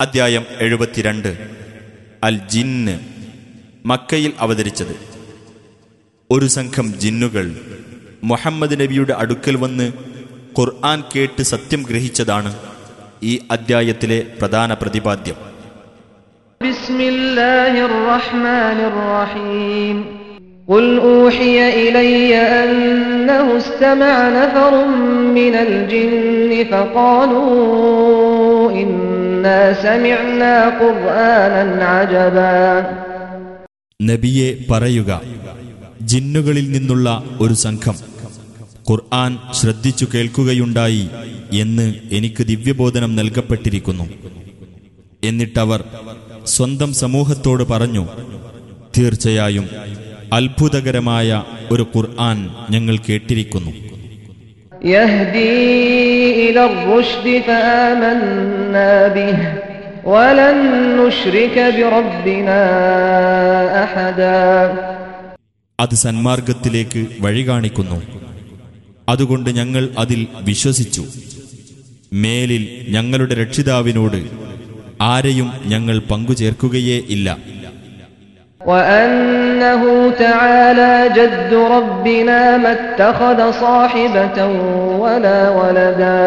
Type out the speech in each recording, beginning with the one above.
അദ്ധ്യായം എഴുപത്തിരണ്ട് അൽ ജിന്ന് മക്കയിൽ അവതരിച്ചത് ഒരു സംഘം ജിന്നുകൾ മുഹമ്മദ് നബിയുടെ അടുക്കൽ വന്ന് ഖുർആൻ കേട്ട് സത്യം ഗ്രഹിച്ചതാണ് ഈ അദ്ധ്യായത്തിലെ പ്രധാന പ്രതിപാദ്യം بسم الله الرحمن الرحيم قل أوحي إلي أنه استمع نفر من الجن فقالوا إنا سمعنا قرآنا عجبا നബിയെ പറയുക ജിന്നുകളിൽ നിന്നുള്ള ഒരു സംഘം. ഖുർആൻ ശ്രദ്ധിച്ചു കേൾക്കുകയുണ്ടായി എന്ന് എനിക്ക് ദിവ്യബോധനം നൽകപ്പെട്ടിരിക്കുന്നു. എന്നിട്ടവർ സ്വന്തം സമൂഹത്തോട് പറഞ്ഞു തീർച്ചയായും അത്ഭുതകരമായ ഒരു ഖുർആൻ ഞങ്ങൾ കേട്ടിരിക്കുന്നു. يهدي إلى الرشد فآمنا به ولن نشرك بربنا أحدا അത് സന്മാർഗത്തിലേക്ക് വഴി കാണിക്കുന്നു അതുകൊണ്ട് ഞങ്ങൾ അതിൽ വിശ്വസിച്ചു മേലിൽ ഞങ്ങളുടെ രക്ഷിതാവിനോട് ആരെയും ഞങ്ങൾ പങ്കുചേർക്കുകയേ ഇല്ല وأنه تعالى جد ربنا ما اتخذ صاحبة ولا ولدا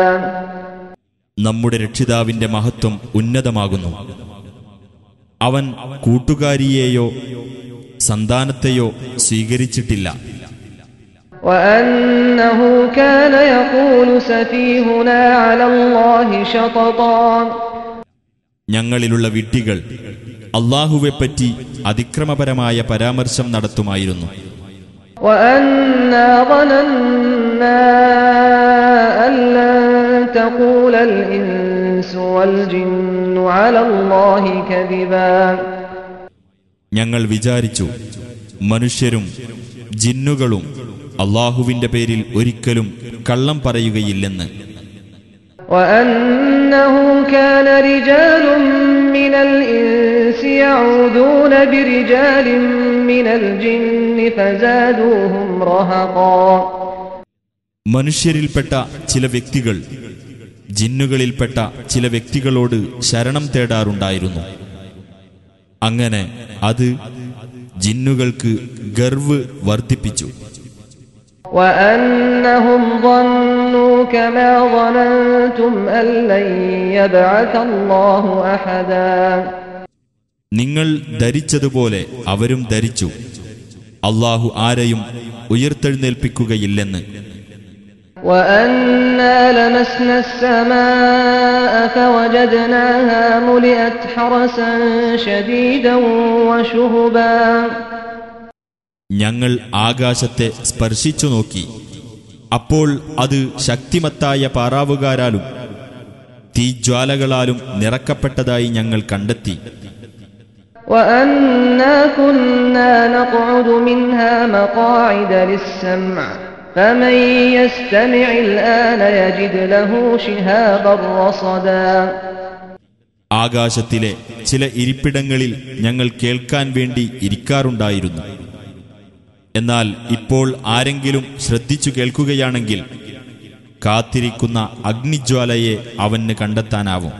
നമ്മുടെ രക്ഷിതാവിന്റെ മഹത്വം ഉന്നതമാകുന്നു അവൻ കൂട്ടുകാരിയെയോ സന്താനത്തെയോ സ്വീകരിച്ചിട്ടില്ല وأنه كان يقول سفيهنا على الله شططا ഞങ്ങളിലുള്ള വിഡ്ഢികൾ അള്ളാഹുവെപ്പറ്റി അതിക്രമപരമായ പരാമർശം നടത്തുമായിരുന്നു. ഞങ്ങൾ വിചാരിച്ചു മനുഷ്യരും ജിന്നുകളും അള്ളാഹുവിന്റെ പേരിൽ ഒരിക്കലും കള്ളം പറയുകയില്ലെന്ന്. وأنه كان رجال من الإنس يعوذون برجال من الجن فزادوهم رهقا മനുഷ്യരിൽപ്പെട്ട ചില വ്യക്തികൾ ജിന്നുകളിൽപ്പെട്ട ചില വ്യക്തികളോട് ശരണം തേടാറുണ്ടായിരുന്നു അങ്ങനെ അത് ജിന്നുകൾക്ക് ഗർവ് വർദ്ധിപ്പിച്ചു وأنهم ظنوا كما ظننتم أن لن يبعث الله أحدا നിങ്ങൾ ധരിച്ചതുപോലെ അവരും ധരിച്ചു അള്ളാഹു ആരെയും ഉയർത്തെഴുന്നേൽപ്പിക്കുകയില്ലെന്ന് وأنا لمسنا السماء فوجدناها ملئت حرسا شديدا وشهبا ഞങ്ങൾ ആകാശത്തെ സ്പർശിച്ചു നോക്കി അപ്പോൾ അത് ശക്തിമത്തായ പാറാവുകാരാലും തീജ്വാലകളാലും നിറക്കപ്പെട്ടതായി ഞങ്ങൾ കണ്ടെത്തി. ആകാശത്തിലെ ചില ഇരിപ്പിടങ്ങളിൽ ഞങ്ങൾ കേൾക്കാൻ വേണ്ടി ഇരിക്കാറുണ്ടായിരുന്നു. എന്നാൽ ഇപ്പോൾ ആരെങ്കിലും ശ്രദ്ധിച്ചു കേൾക്കുകയാണെങ്കിൽ കാത്തിരിക്കുന്ന അഗ്നിജ്വാലയെ അവന് കണ്ടെത്താനാവും.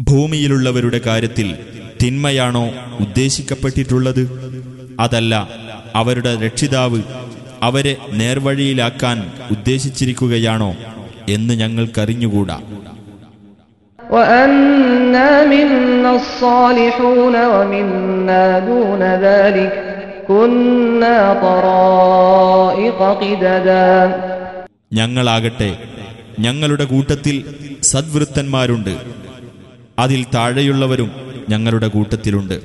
ഭൂമിയിലുള്ളവരുടെ കാര്യത്തിൽ തിന്മയാണോ ഉദ്ദേശിക്കപ്പെട്ടിട്ടുള്ളത്? അതല്ല അവരുടെ രക്ഷിതാവ് അവരെ നേർവഴിയിലാക്കാൻ ഉദ്ദേശിച്ചിരിക്കുകയാണോ എന്ന് ഞങ്ങൾക്കറിഞ്ഞുകൂടാ. ഞങ്ങളാകട്ടെ ഞങ്ങളുടെ കൂട്ടത്തിൽ സദ്വൃത്തന്മാരുണ്ട്. അതിൽ താഴെയുള്ളവരും ഞങ്ങളുടെ കൂട്ടത്തിലുണ്ട്.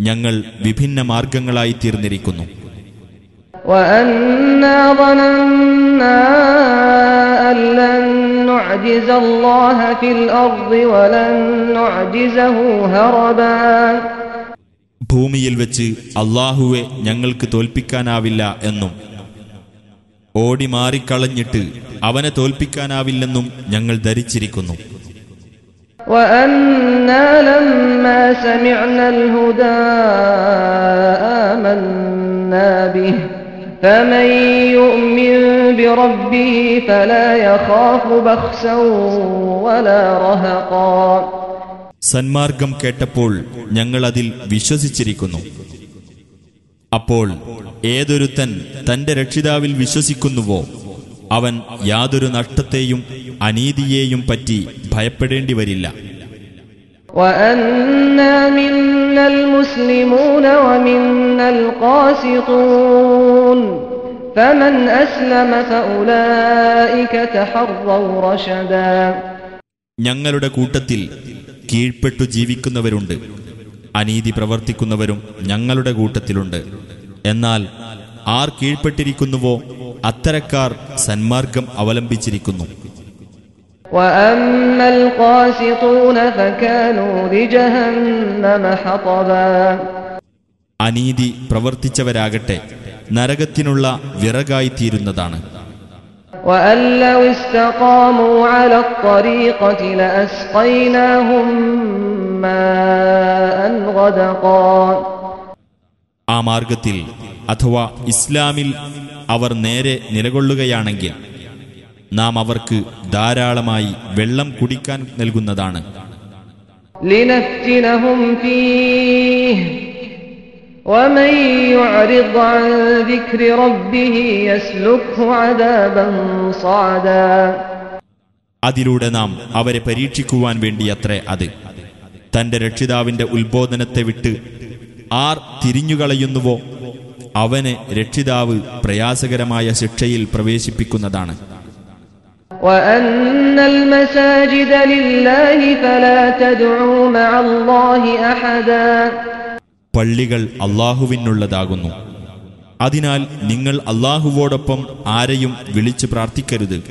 ഞങ്ങൾ വിഭിന്ന മാർഗങ്ങളായി തീർന്നിരിക്കുന്നു. وأنا ظننا أن لن نعجز الله في الأرض ولن نعجزه هربا ഭൂമിയിൽ വെച്ച് അള്ളാഹുവെ ഞങ്ങൾക്ക് തോൽപ്പിക്കാനാവില്ല എന്നും ഓടി മാറിക്കളഞ്ഞിട്ട് അവനെ തോൽപ്പിക്കാനാവില്ലെന്നും ഞങ്ങൾ ധരിച്ചിരിക്കുന്നു وأنا لما سمعنا الهدى آمنا به فمن يؤمن بربه فلا يخاف بخسا ولا رهقا സന്മാർഗം കേട്ടപ്പോൾ ഞങ്ങൾ അതിൽ വിശ്വസിച്ചിരിക്കുന്നു അപ്പോൾ ഏതൊരുത്തൻ തന്റെ രക്ഷിതാവിൽ വിശ്വസിക്കുന്നുവോ അവൻ യാതൊരു നഷ്ടത്തെയും അനീതിയെയും പറ്റി ഭയപ്പെടേണ്ടി വരില്ല وأنا منا المسلمون ومنا القاسطون ഞങ്ങളുടെ കൂട്ടത്തിൽ കീഴ്പ്പെട്ടു ജീവിക്കുന്നവരുണ്ട്. അനീതി പ്രവർത്തിക്കുന്നവരും ഞങ്ങളുടെ കൂട്ടത്തിലുണ്ട്. എന്നാൽ ആർ കീഴ്പ്പെട്ടിരിക്കുന്നുവോ അത്തരക്കാർ സന്മാർഗം അവലംബിച്ചിരിക്കുന്നു. അനീതി പ്രവർത്തിച്ചവരാകട്ടെ. നരകത്തിനുള്ള വിറകായിത്തീരുന്നതാണ്. ആ മാർഗത്തിൽ അഥവാ ഇസ്ലാമിൽ അവർ നേരെ നിലകൊള്ളുകയാണെങ്കിൽ നാം അവർക്ക് ധാരാളമായി വെള്ളം കുടിക്കാൻ നൽകുന്നതാണ്. ലിനത്തിനഹും അതിലൂടെ നാം അവരെ പരീക്ഷിക്കുവാൻ വേണ്ടിയത്രേ അത്. തന്റെ രക്ഷിതാവിന്റെ ഉത്ബോധനത്തെ വിട്ട് ആർ തിരിഞ്ഞുകളയുന്നുവോ അവനെ രക്ഷിതാവ് പ്രയാസകരമായ ശിക്ഷയിൽ പ്രവേശിപ്പിക്കുന്നതാണ്. ലില്ലാഹി ഫലാ തദ്ഉ മഅല്ലാഹി അഹദാ പള്ളികൾ അള്ളാഹുവിനുള്ളതാകുന്നു. അതിനാൽ നിങ്ങൾ അള്ളാഹുവോടൊപ്പം ആരെയും വിളിച്ചു പ്രാർത്ഥിക്കരുത്.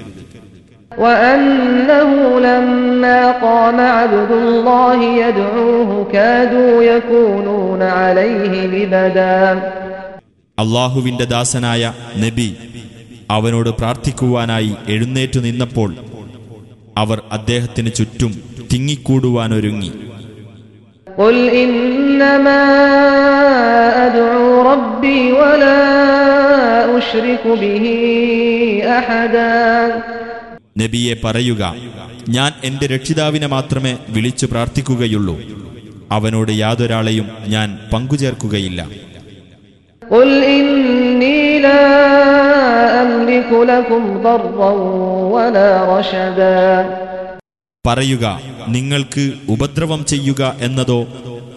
അള്ളാഹുവിന്റെ ദാസനായ നബി അവനോട് പ്രാർത്ഥിക്കുവാനായി എഴുന്നേറ്റു നിന്നപ്പോൾ അവർ അദ്ദേഹത്തിന് ചുറ്റും തിങ്ങിക്കൂടുവാനൊരുങ്ങി. قل إنما أدعو ربي ولا أشرك به أحدا നബിയെ പറയുക ഞാൻ എന്റെ രക്ഷിതാവിനെ മാത്രമേ വിളിച്ചു പ്രാർത്ഥിക്കുകയുള്ളൂ അവനോട് യാതൊരാളെയും ഞാൻ പങ്കുചേർക്കുകയില്ല قل പറയുക നിങ്ങൾക്ക് ഉപദ്രവം ചെയ്യുക എന്നതോ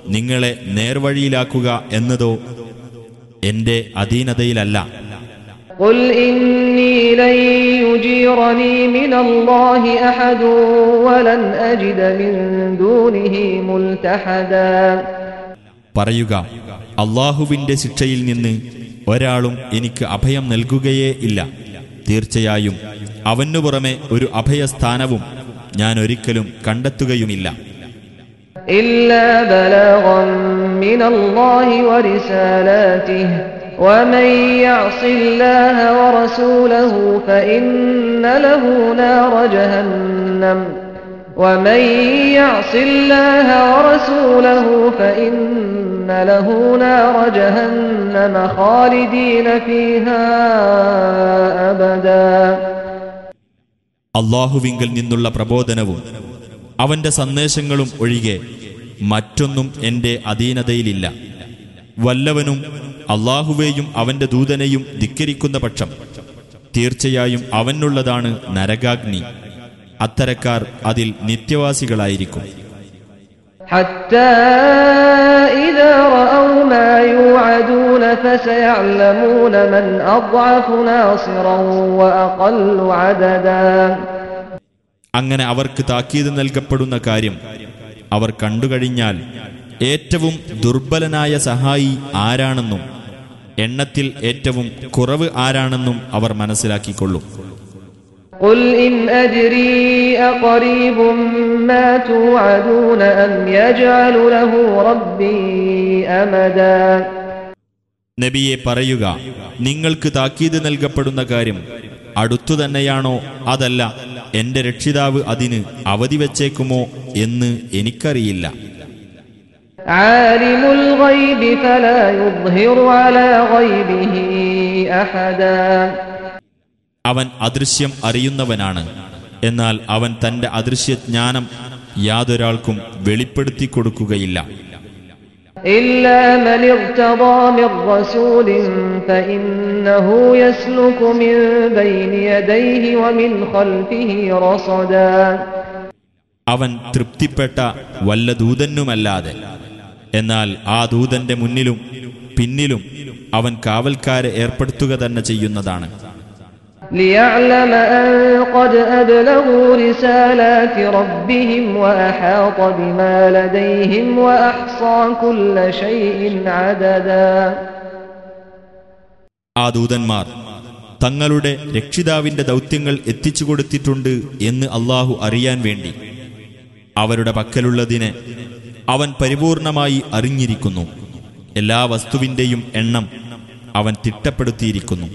നിങ്ങളെ നേർവഴിയിലാക്കുക എന്നതോ എന്റെ അധീനതയിലല്ല. പറയുക അള്ളാഹുവിന്റെ ശിക്ഷയിൽ നിന്ന് ഒരാളും എനിക്ക് അഭയം നൽകുകയേ ഇല്ല. തീർച്ചയായും അവനു പുറമെ ഒരു അഭയസ്ഥാനവും ഞാൻ ഒരിക്കലും കണ്ടെത്തുകയുമില്ല إلا بلاغا من الله ورسالاته ومن يعص الله ورسوله فإن له نار جهنم ومن يعص الله ورسوله فإن له نار جهنم خالدين فيها أبدا അള്ളാഹുവിങ്കിൽ നിന്നുള്ള പ്രബോധനവും അവന്റെ സന്ദേശങ്ങളും ഒഴികെ മറ്റൊന്നും എന്റെ അധീനതയിലില്ല വല്ലവനും അള്ളാഹുവേയും അവന്റെ ദൂതനെയും ധിക്കരിക്കുന്ന പക്ഷം തീർച്ചയായും അവനുള്ളതാണ് നരകാഗ്നി അത്തരക്കാർ അതിൽ നിത്യവാസികളായിരിക്കും حتى അങ്ങനെ അവർക്ക് താക്കീത് നൽകപ്പെടുന്ന കാര്യം അവർ കണ്ടുകഴിഞ്ഞാൽ ഏറ്റവും ദുർബലനായ സഹായി ആരാണെന്നും എണ്ണത്തിൽ ഏറ്റവും കുറവ് ആരാണെന്നും അവർ മനസ്സിലാക്കിക്കൊള്ളും. قل إن أدري أقريب ما توعدون أم يجعل له ربي أمدا നബിയെ പറയുക നിങ്ങൾക്ക് താക്കീത് നൽകപ്പെടുന്ന കാര്യം അടുത്തു തന്നെയാണോ അതല്ല എന്റെ രക്ഷിതാവ് അതിന് അവധി വച്ചേക്കുമോ എന്ന് എനിക്കറിയില്ല عالم അവൻ അദൃശ്യം അറിയുന്നവനാണ് എന്നാൽ അവൻ തന്റെ അദൃശ്യജ്ഞാനം യാതൊരാൾക്കും വെളിപ്പെടുത്തി കൊടുക്കുകയില്ല إلا من ارتضى من رسول فإنه يسلك من بين يديه ومن خلفه رصدا അവൻ തൃപ്തിപ്പെട്ട വല്ല ദൂതനുമല്ലാതെ എന്നാൽ ആ ദൂതന്റെ മുന്നിലും പിന്നിലും അവൻ കാവൽക്കാരെ ഏർപ്പെടുത്തുക തന്നെ ചെയ്യുന്നതാണ് ليعلم أن قد أبلغوا رسالات ربهم وأحاط بما لديهم وأحصى كل شيء عددا ആ ദൂതന്മാർ തങ്ങളുടെ രക്ഷിതാവിന്റെ ദൗത്യങ്ങൾ എത്തിച്ചു കൊടുത്തിട്ടുണ്ട് എന്ന് അള്ളാഹു അറിയാൻ വേണ്ടി അവരുടെ പക്കലുള്ളതിനെ അവൻ പരിപൂർണമായി അറിഞ്ഞിരിക്കുന്നു എല്ലാ വസ്തുവിന്റെയും എണ്ണം അവൻ തിട്ടപ്പെടുത്തിയിരിക്കുന്നു